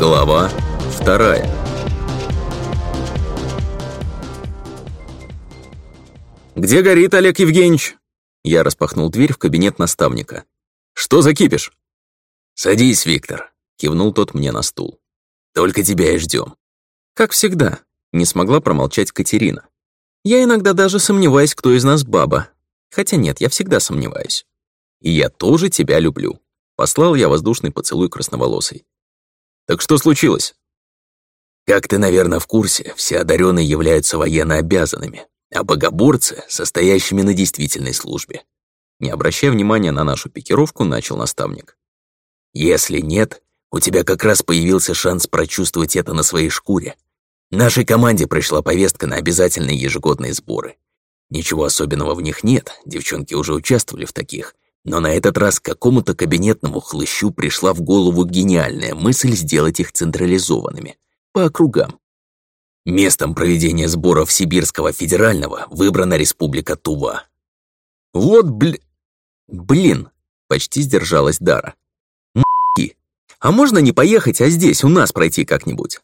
Глава вторая. «Где горит, Олег Евгеньевич?» Я распахнул дверь в кабинет наставника. «Что за кипиш?» «Садись, Виктор», — кивнул тот мне на стул. «Только тебя и ждем. «Как всегда», — не смогла промолчать Катерина. «Я иногда даже сомневаюсь, кто из нас баба. Хотя нет, я всегда сомневаюсь. И я тоже тебя люблю», — послал я воздушный поцелуй красноволосой. Так что случилось? Как ты, наверное, в курсе, все одаренные являются военнообязанными, а богоборцы — состоящими на действительной службе. Не обращая внимания на нашу пикировку, начал наставник. Если нет, у тебя как раз появился шанс прочувствовать это на своей шкуре. Нашей команде пришла повестка на обязательные ежегодные сборы. Ничего особенного в них нет, девчонки уже участвовали в таких, но на этот раз какому-то кабинетному хлыщу пришла в голову гениальная мысль сделать их централизованными, по округам. Местом проведения сборов Сибирского федерального выбрана республика Тува. Вот бл... Блин, почти сдержалась Дара. М***ки, а можно не поехать, а здесь у нас пройти как-нибудь?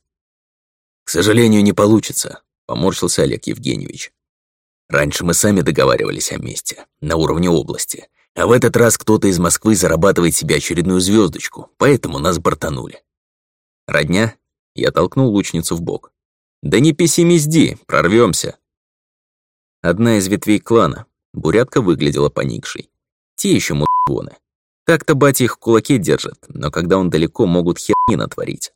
К сожалению, не получится, поморщился Олег Евгеньевич. Раньше мы сами договаривались о месте, на уровне области, а в этот раз кто-то из Москвы зарабатывает себе очередную звездочку, поэтому нас бортанули. Родня? Я толкнул лучницу в бок. Да не пессимизди, прорвемся. Одна из ветвей клана. Бурятка выглядела поникшей. Те еще мудоны. Так-то батя их в кулаке держит, но когда он далеко, могут херни натворить.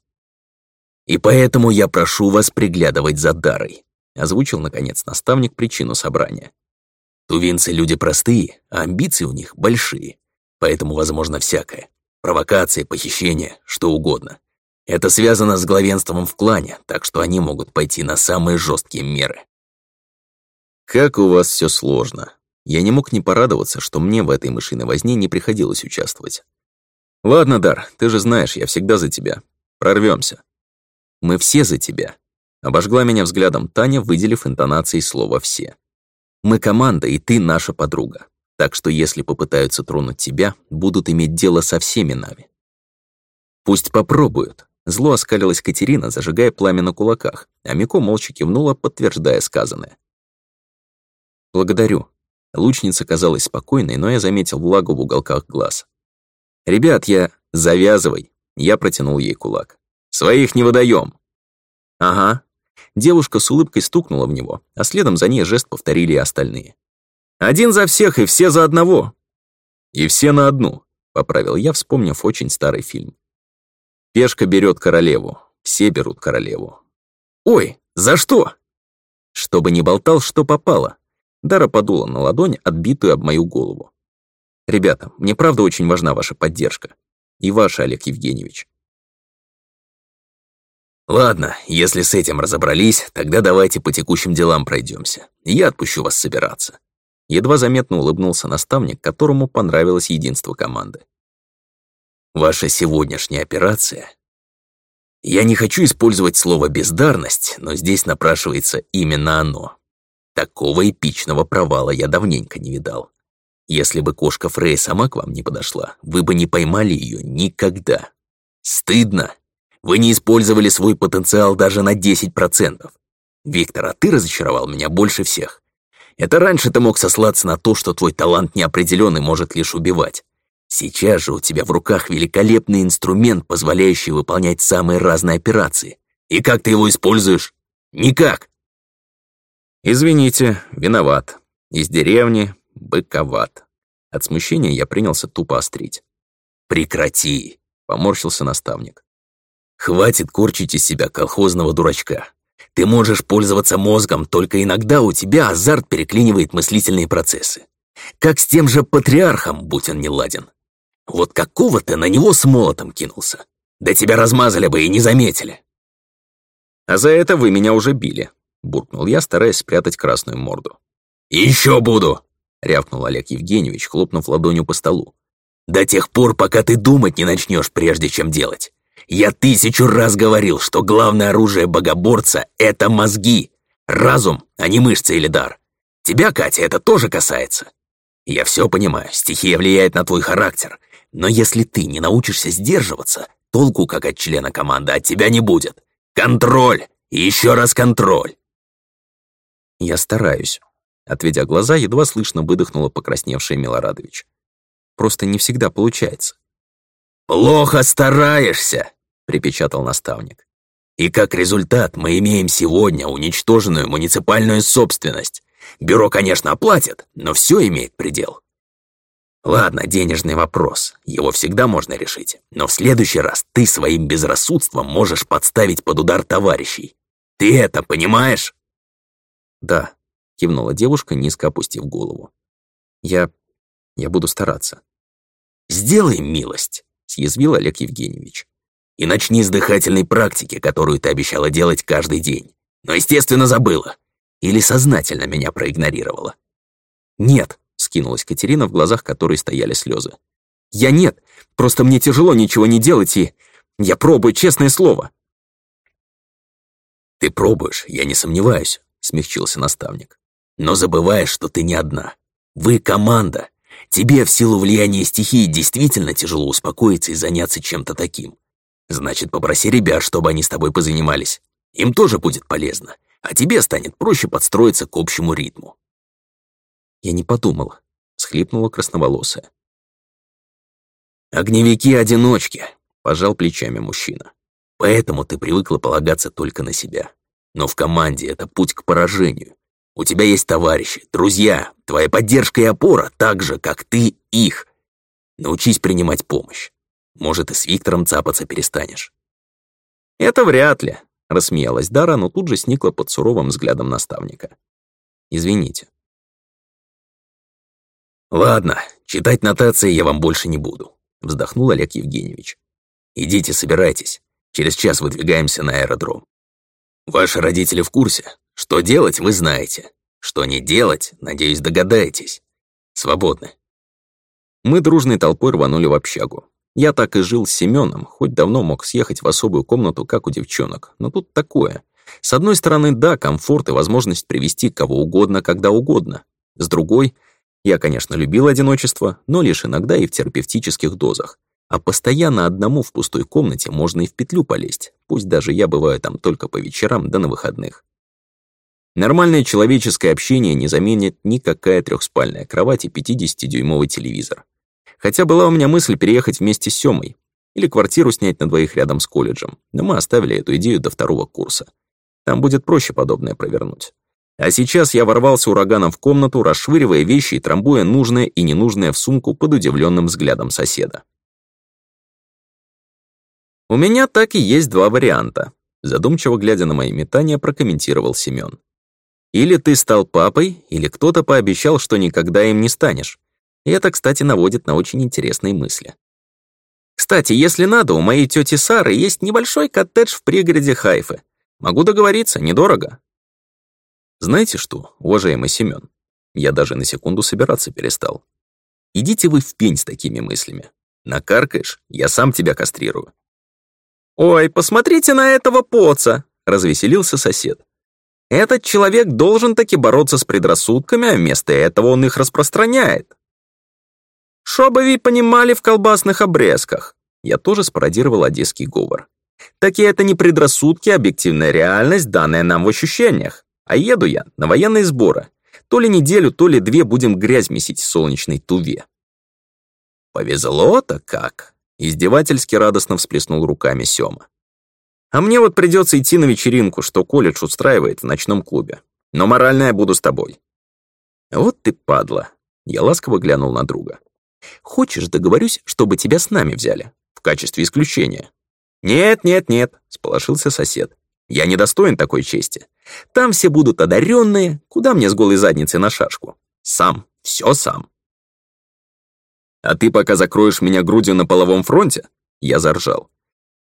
«И поэтому я прошу вас приглядывать за Дарой», озвучил, наконец, наставник причину собрания. Тувинцы люди простые, а амбиции у них большие. Поэтому возможно всякое. Провокации, похищения, что угодно. Это связано с главенством в клане, так что они могут пойти на самые жесткие меры. Как у вас все сложно. Я не мог не порадоваться, что мне в этой мышиной возне не приходилось участвовать. Ладно, Дар, ты же знаешь, я всегда за тебя. Прорвемся. Мы все за тебя. Обожгла меня взглядом Таня, выделив интонацией слово «все». Мы команда, и ты наша подруга. Так что если попытаются тронуть тебя, будут иметь дело со всеми нами. Пусть попробуют. Зло оскалилась Катерина, зажигая пламя на кулаках, а Мико молча кивнула, подтверждая сказанное. «Благодарю». Лучница казалась спокойной, но я заметил влагу в уголках глаз. «Ребят, я... Завязывай!» Я протянул ей кулак. «Своих не выдаем!» «Ага, Девушка с улыбкой стукнула в него, а следом за ней жест повторили и остальные. «Один за всех и все за одного!» «И все на одну», — поправил я, вспомнив очень старый фильм. «Пешка берет королеву, все берут королеву». «Ой, за что?» Чтобы не болтал, что попало. Дара подула на ладонь, отбитую об мою голову. «Ребята, мне правда очень важна ваша поддержка. И ваша, Олег Евгеньевич. Ладно, если с этим разобрались, тогда давайте по текущим делам пройдемся. Я отпущу вас собираться. Едва заметно улыбнулся наставник, которому понравилось единство команды. Ваша сегодняшняя операция я не хочу использовать слово «бездарность», но здесь напрашивается именно оно. Такого эпичного провала я давненько не видал. Если бы кошка Фрей сама к вам не подошла, вы бы не поймали ее никогда. Стыдно вы не использовали свой потенциал даже на 10%. Виктор, а ты разочаровал меня больше всех. Это раньше ты мог сослаться на то, что твой талант неопределенный, может лишь убивать. Сейчас же у тебя в руках великолепный инструмент, позволяющий выполнять самые разные операции. И как ты его используешь? Никак. Извините, виноват. Из деревни быковат. От смущения я принялся тупо острить. Прекрати, поморщился наставник. Хватит корчить из себя колхозного дурачка. Ты можешь пользоваться мозгом, только иногда у тебя азарт переклинивает мыслительные процессы. Как с тем же патриархом, будь он неладен. Вот какого ты на него с молотом кинулся? Да тебя размазали бы и не заметили. А за это вы меня уже били, буркнул я, стараясь спрятать красную морду. «Еще буду!» — рявкнул Олег Евгеньевич, хлопнув ладонью по столу. «До тех пор, пока ты думать не начнешь, прежде чем делать. Я тысячу раз говорил, что главное оружие богоборца — это мозги. Разум, а не мышцы или дар. Тебя, Катя, это тоже касается. Я все понимаю, стихия влияет на твой характер. Но если ты не научишься сдерживаться, толку, как от члена команды, от тебя не будет. Контроль! Еще раз контроль!» «Я стараюсь», — отведя глаза, едва слышно выдохнула покрасневшая Милорадович. «Просто не всегда получается». «Плохо стараешься!» припечатал наставник. И как результат мы имеем сегодня уничтоженную муниципальную собственность. Бюро, конечно, оплатит, но все имеет предел. Ладно, денежный вопрос. Его всегда можно решить. Но в следующий раз ты своим безрассудством можешь подставить под удар товарищей. Ты это понимаешь? Да, кивнула девушка, низко опустив голову. Я... я буду стараться. Сделай милость, съязвил Олег Евгеньевич и начни с дыхательной практики, которую ты обещала делать каждый день. Но, естественно, забыла. Или сознательно меня проигнорировала. «Нет», — скинулась Катерина, в глазах которой стояли слезы. «Я нет. Просто мне тяжело ничего не делать, и... Я пробую, честное слово». «Ты пробуешь, я не сомневаюсь», — смягчился наставник. «Но забываешь, что ты не одна. Вы команда. Тебе в силу влияния стихии действительно тяжело успокоиться и заняться чем-то таким. Значит, попроси ребят, чтобы они с тобой позанимались. Им тоже будет полезно, а тебе станет проще подстроиться к общему ритму». «Я не подумала», — схлипнула красноволосая. «Огневики-одиночки», — пожал плечами мужчина. «Поэтому ты привыкла полагаться только на себя. Но в команде это путь к поражению. У тебя есть товарищи, друзья, твоя поддержка и опора так же, как ты их. Научись принимать помощь. Может, и с Виктором цапаться перестанешь». «Это вряд ли», — рассмеялась Дара, но тут же сникла под суровым взглядом наставника. «Извините». «Ладно, читать нотации я вам больше не буду», — вздохнул Олег Евгеньевич. «Идите, собирайтесь. Через час выдвигаемся на аэродром. Ваши родители в курсе. Что делать, вы знаете. Что не делать, надеюсь, догадаетесь. Свободны». Мы дружной толпой рванули в общагу. Я так и жил с Семеном, хоть давно мог съехать в особую комнату, как у девчонок, но тут такое. С одной стороны, да, комфорт и возможность привести кого угодно, когда угодно. С другой, я, конечно, любил одиночество, но лишь иногда и в терапевтических дозах. А постоянно одному в пустой комнате можно и в петлю полезть, пусть даже я бываю там только по вечерам да на выходных. Нормальное человеческое общение не заменит никакая трехспальная кровать и 50-дюймовый телевизор. Хотя была у меня мысль переехать вместе с Сёмой или квартиру снять на двоих рядом с колледжем, но мы оставили эту идею до второго курса. Там будет проще подобное провернуть. А сейчас я ворвался ураганом в комнату, расшвыривая вещи и трамбуя нужное и ненужное в сумку под удивленным взглядом соседа. «У меня так и есть два варианта», задумчиво глядя на мои метания, прокомментировал Семён. «Или ты стал папой, или кто-то пообещал, что никогда им не станешь. И это, кстати, наводит на очень интересные мысли. Кстати, если надо, у моей тети Сары есть небольшой коттедж в пригороде Хайфы. Могу договориться, недорого. Знаете что, уважаемый Семен, я даже на секунду собираться перестал. Идите вы в пень с такими мыслями. Накаркаешь, я сам тебя кастрирую. «Ой, посмотрите на этого поца!» — развеселился сосед. «Этот человек должен таки бороться с предрассудками, а вместо этого он их распространяет. Шобови понимали в колбасных обрезках. Я тоже спародировал одесский говор. Так и это не предрассудки, а объективная реальность, данная нам в ощущениях. А еду я на военные сборы. То ли неделю, то ли две будем грязь месить в солнечной туве. Повезло-то как! Издевательски радостно всплеснул руками Сёма. А мне вот придется идти на вечеринку, что колледж устраивает в ночном клубе. Но морально я буду с тобой. Вот ты падла. Я ласково глянул на друга. Хочешь, договорюсь, чтобы тебя с нами взяли? В качестве исключения». «Нет, нет, нет», — сполошился сосед. «Я не достоин такой чести. Там все будут одаренные, куда мне с голой задницей на шашку? Сам, все сам». «А ты пока закроешь меня грудью на половом фронте?» Я заржал.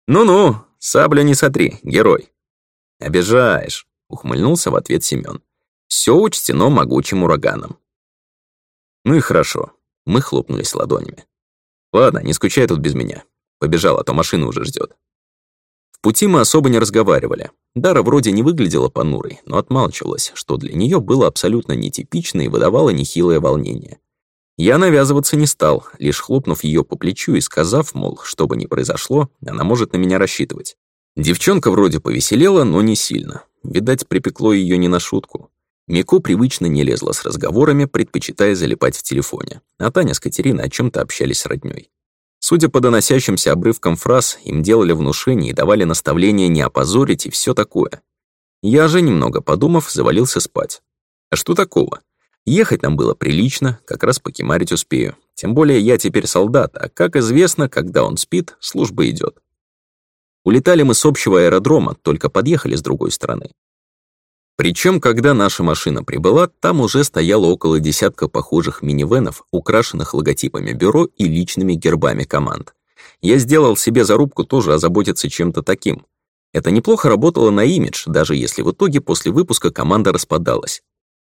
«Ну-ну, саблю не сотри, герой». «Обижаешь», — ухмыльнулся в ответ Семен. «Все учтено могучим ураганом». «Ну и хорошо. Мы хлопнулись ладонями. «Ладно, не скучай тут без меня. Побежал, а то машина уже ждет. В пути мы особо не разговаривали. Дара вроде не выглядела понурой, но отмалчивалась, что для нее было абсолютно нетипично и выдавало нехилое волнение. Я навязываться не стал, лишь хлопнув ее по плечу и сказав, мол, что бы ни произошло, она может на меня рассчитывать. Девчонка вроде повеселела, но не сильно. Видать, припекло ее не на шутку. Мико привычно не лезла с разговорами, предпочитая залипать в телефоне, а Таня с Катериной о чем то общались с роднёй. Судя по доносящимся обрывкам фраз, им делали внушение и давали наставление не опозорить и все такое. Я же, немного подумав, завалился спать. А что такого? Ехать нам было прилично, как раз покемарить успею. Тем более я теперь солдат, а как известно, когда он спит, служба идет. Улетали мы с общего аэродрома, только подъехали с другой стороны. Причем, когда наша машина прибыла, там уже стояло около десятка похожих минивенов, украшенных логотипами бюро и личными гербами команд. Я сделал себе зарубку тоже озаботиться чем-то таким. Это неплохо работало на имидж, даже если в итоге после выпуска команда распадалась.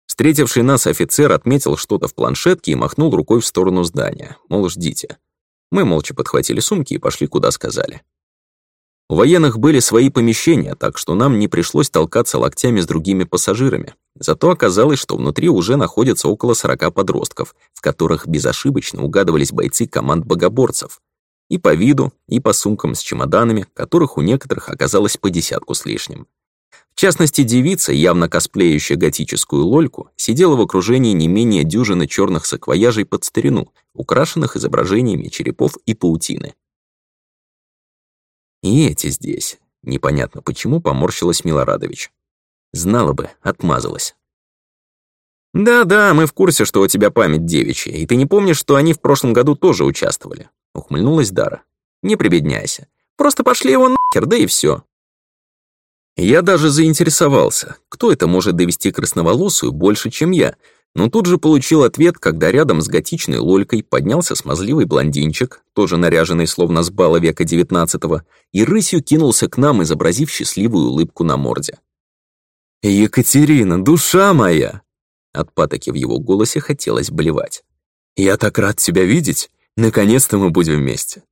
Встретивший нас офицер отметил что-то в планшетке и махнул рукой в сторону здания, мол, ждите. Мы молча подхватили сумки и пошли, куда сказали. У военных были свои помещения, так что нам не пришлось толкаться локтями с другими пассажирами. Зато оказалось, что внутри уже находятся около 40 подростков, в которых безошибочно угадывались бойцы команд богоборцев. И по виду, и по сумкам с чемоданами, которых у некоторых оказалось по десятку с лишним. В частности, девица, явно косплеющая готическую лольку, сидела в окружении не менее дюжины черных саквояжей под старину, украшенных изображениями черепов и паутины. И эти здесь. Непонятно почему поморщилась Милорадович. Знала бы, отмазалась. «Да-да, мы в курсе, что у тебя память девичья, и ты не помнишь, что они в прошлом году тоже участвовали», — ухмыльнулась Дара. «Не прибедняйся. Просто пошли его нахер, да и все. Я даже заинтересовался, кто это может довести красноволосую больше, чем я, но тут же получил ответ, когда рядом с готичной лолькой поднялся смазливый блондинчик, тоже наряженный словно с бала века девятнадцатого, и рысью кинулся к нам, изобразив счастливую улыбку на морде. «Екатерина, душа моя!» От патоки в его голосе хотелось блевать. «Я так рад тебя видеть! Наконец-то мы будем вместе!»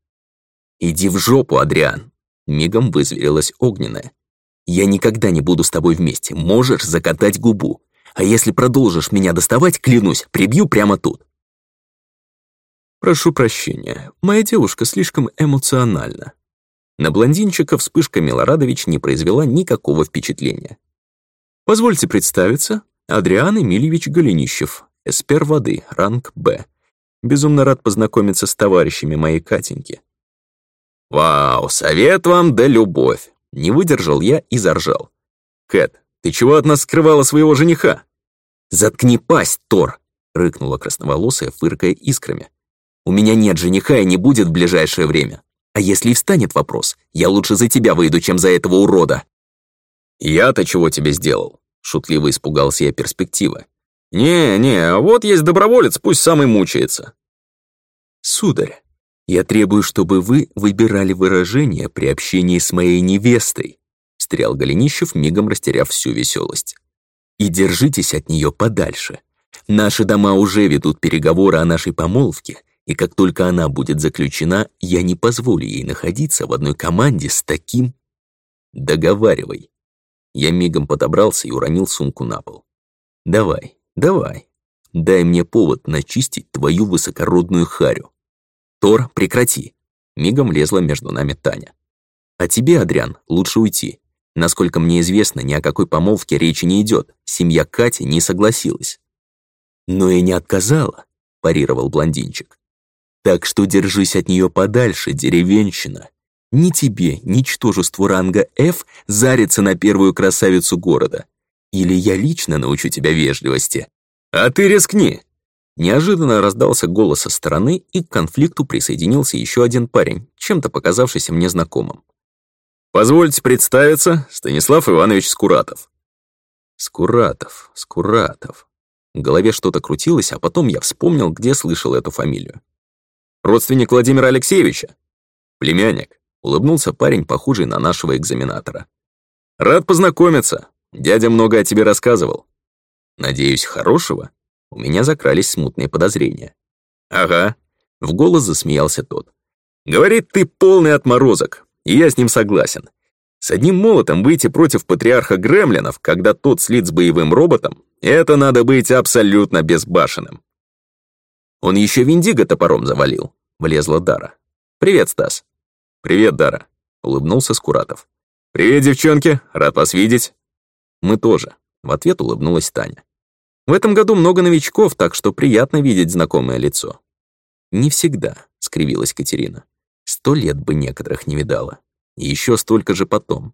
«Иди в жопу, Адриан!» Мигом вызверилась огненная. «Я никогда не буду с тобой вместе, можешь закатать губу. А если продолжишь меня доставать, клянусь, прибью прямо тут. Прошу прощения, моя девушка слишком эмоциональна. На блондинчика вспышка Милорадович не произвела никакого впечатления. Позвольте представиться, Адриан Эмильевич Голенищев, эспер воды, ранг «Б». Безумно рад познакомиться с товарищами моей Катеньки. «Вау, совет вам да любовь!» Не выдержал я и заржал. «Кэт, ты чего от нас скрывала своего жениха?» «Заткни пасть, Тор!» — рыкнула красноволосая, фыркая искрами. «У меня нет жениха и не будет в ближайшее время. А если и встанет вопрос, я лучше за тебя выйду, чем за этого урода!» «Я-то чего тебе сделал?» — шутливо испугался я перспективы. «Не-не, вот есть доброволец, пусть сам и мучается». «Сударь, я требую, чтобы вы выбирали выражение при общении с моей невестой», — встрял Голенищев, мигом растеряв всю веселость. «И держитесь от нее подальше. Наши дома уже ведут переговоры о нашей помолвке, и как только она будет заключена, я не позволю ей находиться в одной команде с таким...» «Договаривай». Я мигом подобрался и уронил сумку на пол. «Давай, давай. Дай мне повод начистить твою высокородную харю. Тор, прекрати!» Мигом лезла между нами Таня. «А тебе, Адриан, лучше уйти. Насколько мне известно, ни о какой помолвке речи не идет. Семья Кати не согласилась. «Но и не отказала», – парировал блондинчик. «Так что держись от нее подальше, деревенщина. Ни тебе, ничтожеству ранга F, зариться на первую красавицу города. Или я лично научу тебя вежливости. А ты рискни!» Неожиданно раздался голос со стороны, и к конфликту присоединился еще один парень, чем-то показавшийся мне знакомым. Позвольте представиться, Станислав Иванович Скуратов. Скуратов, Скуратов. В голове что-то крутилось, а потом я вспомнил, где слышал эту фамилию. Родственник Владимира Алексеевича? Племянник. Улыбнулся парень, похожий на нашего экзаменатора. Рад познакомиться. Дядя много о тебе рассказывал. Надеюсь, хорошего? У меня закрались смутные подозрения. «Ага», — в голос засмеялся тот. «Говорит, ты полный отморозок и я с ним согласен. С одним молотом выйти против патриарха гремлинов, когда тот слит с боевым роботом, это надо быть абсолютно безбашенным. Он еще Виндиго топором завалил, влезла Дара. «Привет, Стас». «Привет, Дара», — улыбнулся Скуратов. «Привет, девчонки, рад вас видеть». «Мы тоже», — в ответ улыбнулась Таня. «В этом году много новичков, так что приятно видеть знакомое лицо». «Не всегда», — скривилась Катерина. Сто лет бы некоторых не видала. И еще столько же потом.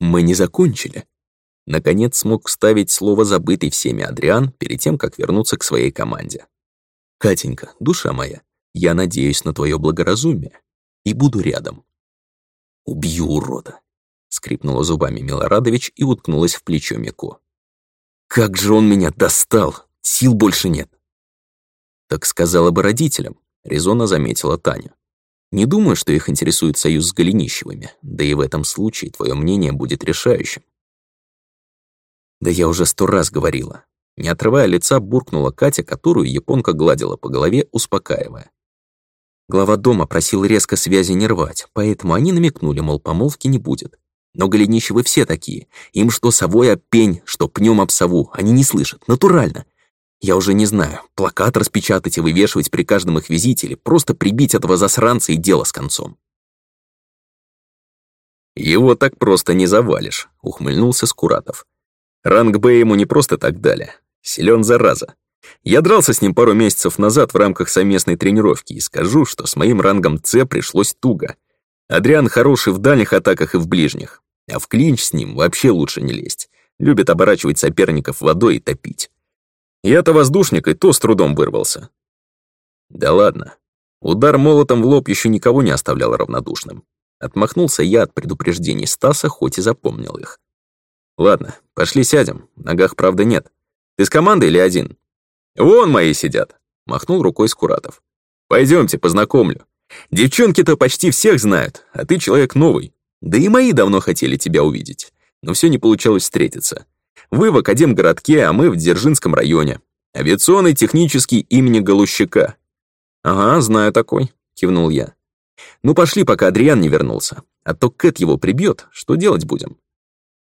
«Мы не закончили», — наконец смог вставить слово забытый всеми Адриан перед тем, как вернуться к своей команде. «Катенька, душа моя, я надеюсь на твое благоразумие и буду рядом». «Убью урода», — скрипнула зубами Милорадович и уткнулась в плечо Мико. «Как же он меня достал! Сил больше нет!» «Так сказала бы родителям. — резонно заметила Таня. «Не думаю, что их интересует союз с Голенищевыми, да и в этом случае твое мнение будет решающим». «Да я уже сто раз говорила». Не отрывая лица, буркнула Катя, которую японка гладила по голове, успокаивая. Глава дома просил резко связи не рвать, поэтому они намекнули, мол, помолвки не будет. Но Голенищевы все такие. Им что совой об пень, что пнем об сову. Они не слышат. Натурально. Я уже не знаю, плакат распечатать и вывешивать при каждом их визите или просто прибить этого засранца и дело с концом. «Его так просто не завалишь», — ухмыльнулся Скуратов. «Ранг Б ему не просто так дали. Силен зараза. Я дрался с ним пару месяцев назад в рамках совместной тренировки и скажу, что с моим рангом С пришлось туго. Адриан хороший в дальних атаках и в ближних, а в клинч с ним вообще лучше не лезть. Любит оборачивать соперников водой и топить». Я-то воздушник, и то с трудом вырвался. Да ладно. Удар молотом в лоб еще никого не оставлял равнодушным. Отмахнулся я от предупреждений Стаса, хоть и запомнил их. «Ладно, пошли сядем. Ногах, правда, нет. Ты с командой или один?» «Вон мои сидят», — махнул рукой Скуратов. «Пойдемте, познакомлю. Девчонки-то почти всех знают, а ты человек новый. Да и мои давно хотели тебя увидеть, но все не получалось встретиться. Вы в Академгородке, а мы в Дзержинском районе. Авиационный технический имени Голущака». «Ага, знаю такой», — кивнул я. «Ну пошли, пока Адриан не вернулся. А то Кэт его прибьет, что делать будем?»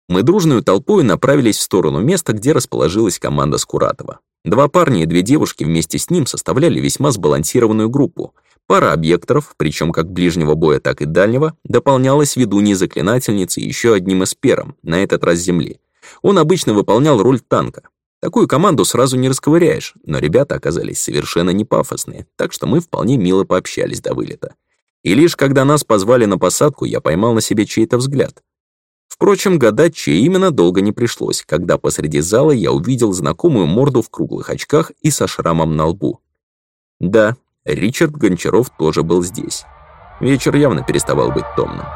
Мы дружную толпой направились в сторону места, где расположилась команда Скуратова. Два парня и две девушки вместе с ним составляли весьма сбалансированную группу. Пара объекторов, причем как ближнего боя, так и дальнего, дополнялась ведуньей заклинательницы еще одним эспером, на этот раз земли. Он обычно выполнял роль танка. Такую команду сразу не расковыряешь, но ребята оказались совершенно не пафосные, так что мы вполне мило пообщались до вылета. И лишь когда нас позвали на посадку, я поймал на себе чей-то взгляд. Впрочем, гадать, чей именно, долго не пришлось, когда посреди зала я увидел знакомую морду в круглых очках и со шрамом на лбу. Да, Ричард Гончаров тоже был здесь. Вечер явно переставал быть томным.